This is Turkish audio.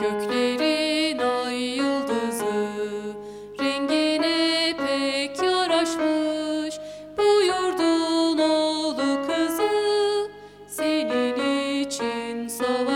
Göklerin ay yıldızı rengine pek yaraşmış. Bu yurdun oğlu kızı senin için savaş